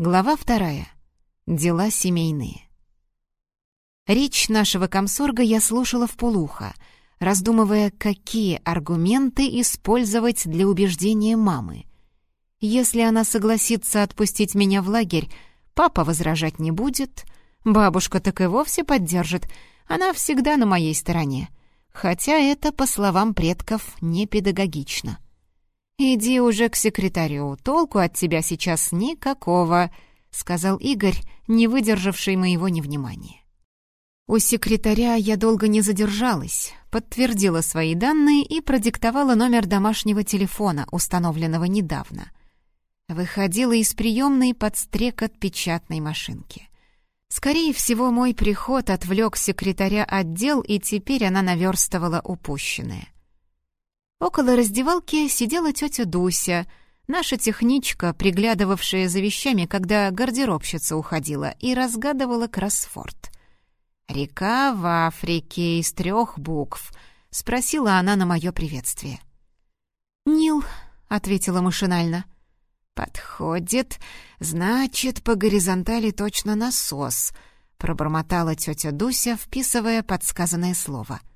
Глава вторая. Дела семейные. Речь нашего комсорга я слушала в полухо, раздумывая, какие аргументы использовать для убеждения мамы. Если она согласится отпустить меня в лагерь, папа возражать не будет, бабушка так и вовсе поддержит, она всегда на моей стороне, хотя это, по словам предков, не педагогично. «Иди уже к секретарю, толку от тебя сейчас никакого», — сказал Игорь, не выдержавший моего невнимания. У секретаря я долго не задержалась, подтвердила свои данные и продиктовала номер домашнего телефона, установленного недавно. Выходила из приемной под стрекот печатной машинки. Скорее всего, мой приход отвлек секретаря отдел, и теперь она наверстывала упущенное. Около раздевалки сидела тетя Дуся, наша техничка, приглядывавшая за вещами, когда гардеробщица уходила, и разгадывала кроссфорд. «Река в Африке из трех букв», — спросила она на мое приветствие. «Нил», — ответила машинально. «Подходит, значит, по горизонтали точно насос», — пробормотала тетя Дуся, вписывая подсказанное слово —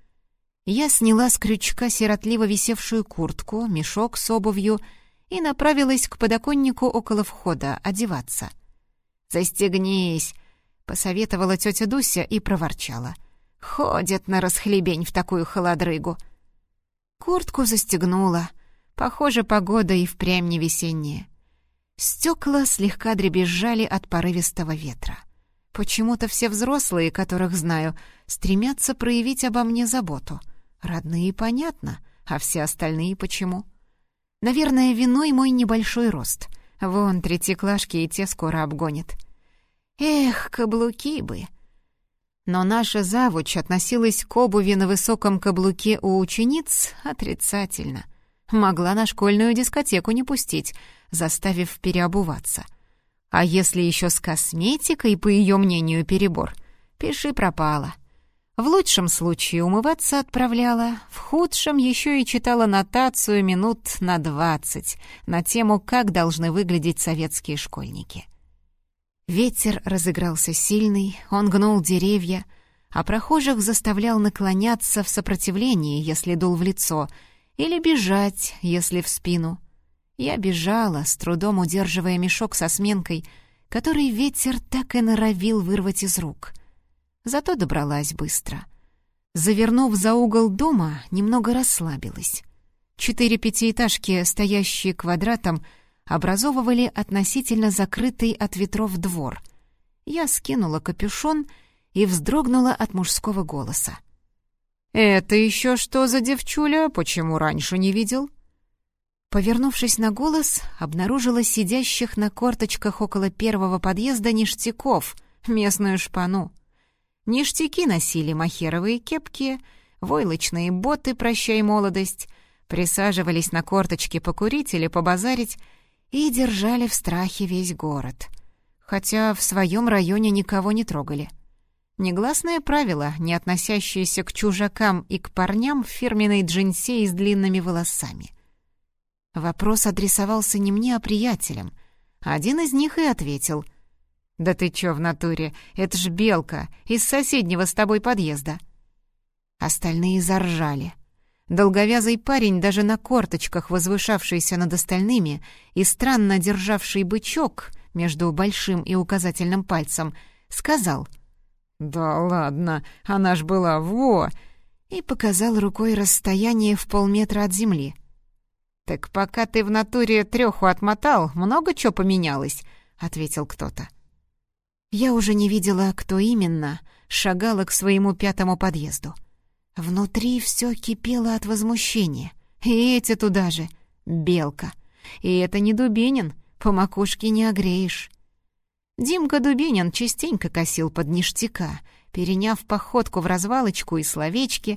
я сняла с крючка сиротливо висевшую куртку, мешок с обувью и направилась к подоконнику около входа одеваться. «Застегнись!» — посоветовала тетя Дуся и проворчала. «Ходят на расхлебень в такую холодрыгу!» Куртку застегнула. Похоже, погода и впрямь не весенняя. Стекла слегка дребезжали от порывистого ветра. Почему-то все взрослые, которых знаю, стремятся проявить обо мне заботу — Родные понятно, а все остальные почему? Наверное, виной мой небольшой рост. Вон третьеклашки и те скоро обгонят. Эх, каблуки бы! Но наша завуч относилась к обуви на высоком каблуке у учениц отрицательно. Могла на школьную дискотеку не пустить, заставив переобуваться. А если еще с косметикой, по ее мнению, перебор, пиши пропало. В лучшем случае умываться отправляла, в худшем еще и читала нотацию минут на двадцать на тему, как должны выглядеть советские школьники. Ветер разыгрался сильный, он гнул деревья, а прохожих заставлял наклоняться в сопротивлении, если дул в лицо, или бежать, если в спину. Я бежала, с трудом удерживая мешок со сменкой, который ветер так и норовил вырвать из рук — зато добралась быстро. Завернув за угол дома, немного расслабилась. Четыре пятиэтажки, стоящие квадратом, образовывали относительно закрытый от ветров двор. Я скинула капюшон и вздрогнула от мужского голоса. «Это еще что за девчуля? Почему раньше не видел?» Повернувшись на голос, обнаружила сидящих на корточках около первого подъезда ништяков, местную шпану. Ништяки носили махеровые кепки, войлочные боты «Прощай, молодость», присаживались на корточки покурить или побазарить и держали в страхе весь город. Хотя в своем районе никого не трогали. Негласное правило, не относящееся к чужакам и к парням в фирменной джинсе с длинными волосами. Вопрос адресовался не мне, а приятелям. Один из них и ответил — «Да ты чё в натуре? Это ж Белка из соседнего с тобой подъезда». Остальные заржали. Долговязый парень, даже на корточках возвышавшийся над остальными и странно державший бычок между большим и указательным пальцем, сказал «Да ладно, она ж была во!» и показал рукой расстояние в полметра от земли. «Так пока ты в натуре трёху отмотал, много чё поменялось», — ответил кто-то. Я уже не видела, кто именно, шагала к своему пятому подъезду. Внутри все кипело от возмущения. И эти туда же. Белка. И это не Дубинин, по макушке не огреешь. Димка Дубинин частенько косил под ништяка, переняв походку в развалочку и словечки.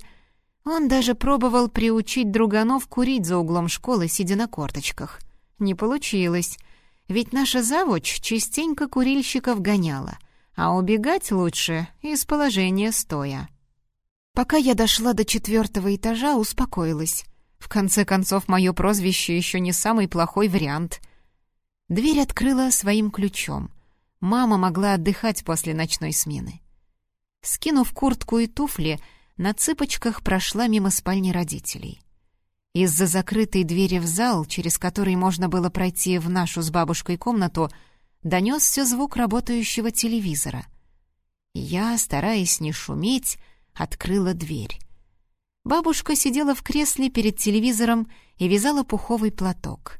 Он даже пробовал приучить друганов курить за углом школы, сидя на корточках. Не получилось. Ведь наша завуч частенько курильщиков гоняла, а убегать лучше из положения стоя. Пока я дошла до четвертого этажа, успокоилась. В конце концов, мое прозвище еще не самый плохой вариант. Дверь открыла своим ключом. мама могла отдыхать после ночной смены. Скинув куртку и туфли, на цыпочках прошла мимо спальни родителей. Из-за закрытой двери в зал, через который можно было пройти в нашу с бабушкой комнату, донесся звук работающего телевизора. Я, стараясь не шуметь, открыла дверь. Бабушка сидела в кресле перед телевизором и вязала пуховый платок.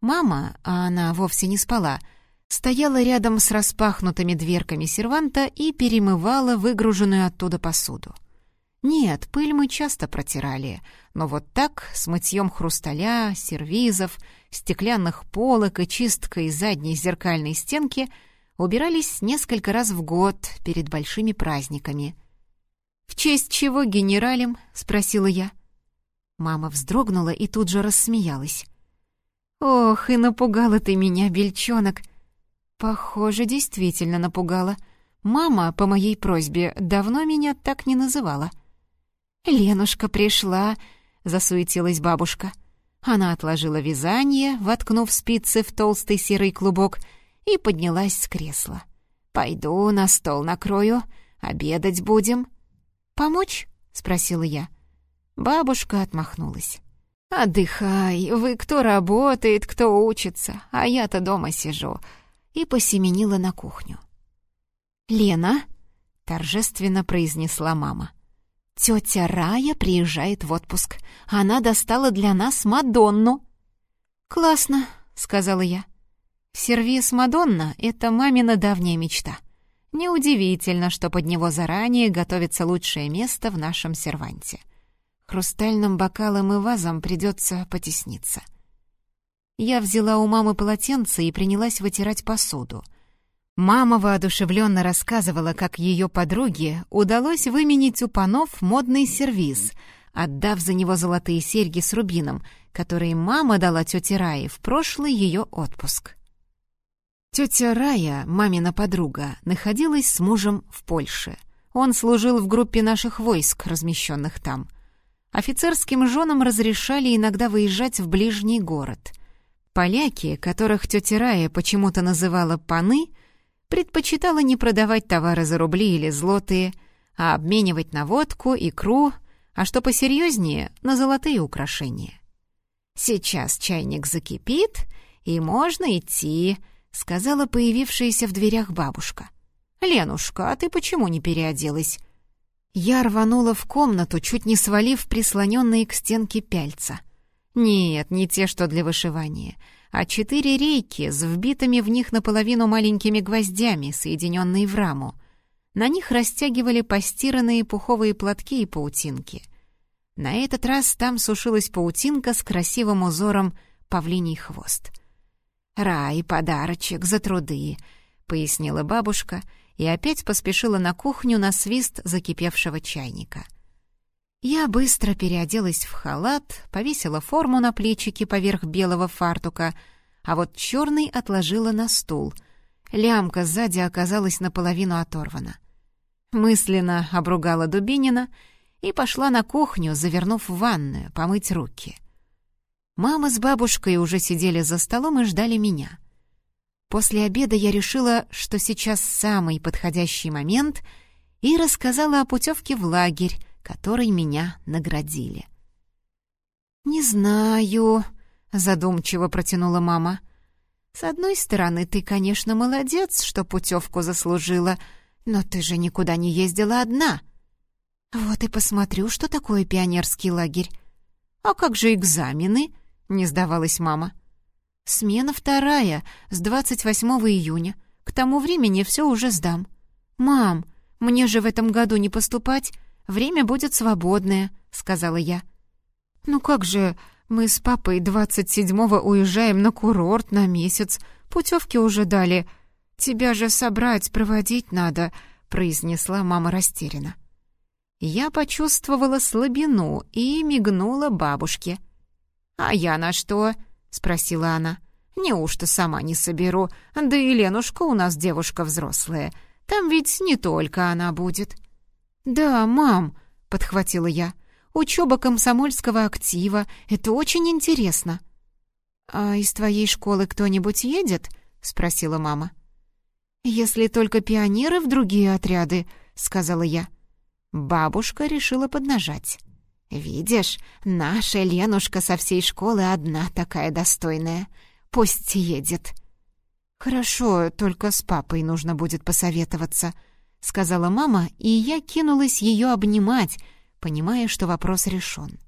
Мама, а она вовсе не спала, стояла рядом с распахнутыми дверками серванта и перемывала выгруженную оттуда посуду. Нет, пыль мы часто протирали, но вот так, с мытьем хрусталя, сервизов, стеклянных полок и чисткой задней зеркальной стенки убирались несколько раз в год перед большими праздниками — «В честь чего генералем?» — спросила я. Мама вздрогнула и тут же рассмеялась. «Ох, и напугала ты меня, бельчонок!» «Похоже, действительно напугала. Мама, по моей просьбе, давно меня так не называла». «Ленушка пришла», — засуетилась бабушка. Она отложила вязание, воткнув спицы в толстый серый клубок, и поднялась с кресла. «Пойду на стол накрою, обедать будем». «Помочь?» — спросила я. Бабушка отмахнулась. «Отдыхай, вы кто работает, кто учится, а я-то дома сижу», и посеменила на кухню. «Лена», — торжественно произнесла мама, — «тетя Рая приезжает в отпуск. Она достала для нас Мадонну». «Классно», — сказала я. «Сервис Мадонна — это мамина давняя мечта». Неудивительно, что под него заранее готовится лучшее место в нашем серванте. Хрустальным бокалом и вазам придется потесниться. Я взяла у мамы полотенце и принялась вытирать посуду. Мама воодушевленно рассказывала, как ее подруге удалось выменить у панов модный сервиз, отдав за него золотые серьги с рубином, которые мама дала тете Рае в прошлый ее отпуск. Тетя Рая, мамина подруга, находилась с мужем в Польше. Он служил в группе наших войск, размещенных там. Офицерским женам разрешали иногда выезжать в ближний город. Поляки, которых тетя Рая почему-то называла «паны», предпочитала не продавать товары за рубли или злотые, а обменивать на водку, икру, а что посерьезнее — на золотые украшения. «Сейчас чайник закипит, и можно идти», — сказала появившаяся в дверях бабушка. «Ленушка, а ты почему не переоделась?» Я рванула в комнату, чуть не свалив прислоненные к стенке пяльца. Нет, не те, что для вышивания, а четыре рейки с вбитыми в них наполовину маленькими гвоздями, соединенные в раму. На них растягивали постиранные пуховые платки и паутинки. На этот раз там сушилась паутинка с красивым узором павлиний хвост — «Рай, подарочек за труды», — пояснила бабушка и опять поспешила на кухню на свист закипевшего чайника. Я быстро переоделась в халат, повесила форму на плечики поверх белого фартука, а вот черный отложила на стул. Лямка сзади оказалась наполовину оторвана. Мысленно обругала Дубинина и пошла на кухню, завернув в ванную, помыть руки. Мама с бабушкой уже сидели за столом и ждали меня. После обеда я решила, что сейчас самый подходящий момент, и рассказала о путевке в лагерь, которой меня наградили. «Не знаю», — задумчиво протянула мама. «С одной стороны, ты, конечно, молодец, что путевку заслужила, но ты же никуда не ездила одна». «Вот и посмотрю, что такое пионерский лагерь. А как же экзамены?» не сдавалась мама. «Смена вторая, с 28 июня. К тому времени все уже сдам. Мам, мне же в этом году не поступать, время будет свободное», — сказала я. «Ну как же, мы с папой 27-го уезжаем на курорт на месяц, путевки уже дали. Тебя же собрать, проводить надо», — произнесла мама растерянно. Я почувствовала слабину и мигнула бабушке — «А я на что?» — спросила она. «Неужто сама не соберу? Да и Ленушка у нас девушка взрослая. Там ведь не только она будет». «Да, мам», — подхватила я. «Учеба комсомольского актива — это очень интересно». «А из твоей школы кто-нибудь едет?» — спросила мама. «Если только пионеры в другие отряды», — сказала я. Бабушка решила поднажать. «Видишь, наша Ленушка со всей школы одна такая достойная. Пусть едет». «Хорошо, только с папой нужно будет посоветоваться», — сказала мама, и я кинулась ее обнимать, понимая, что вопрос решен.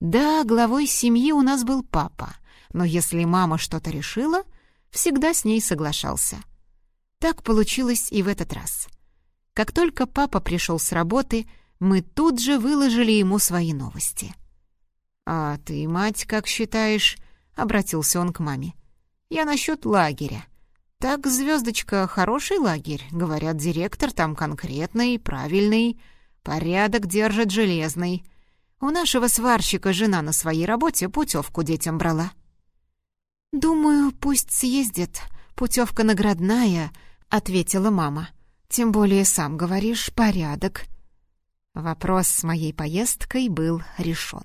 Да, главой семьи у нас был папа, но если мама что-то решила, всегда с ней соглашался. Так получилось и в этот раз. Как только папа пришел с работы, мы тут же выложили ему свои новости. «А ты, мать, как считаешь?» — обратился он к маме. «Я насчет лагеря. Так, звездочка, хороший лагерь. Говорят, директор там конкретный, правильный, порядок держит железный. У нашего сварщика жена на своей работе путевку детям брала». «Думаю, пусть съездит. Путевка наградная», — ответила мама. «Тем более, сам говоришь, порядок». Вопрос с моей поездкой был решен.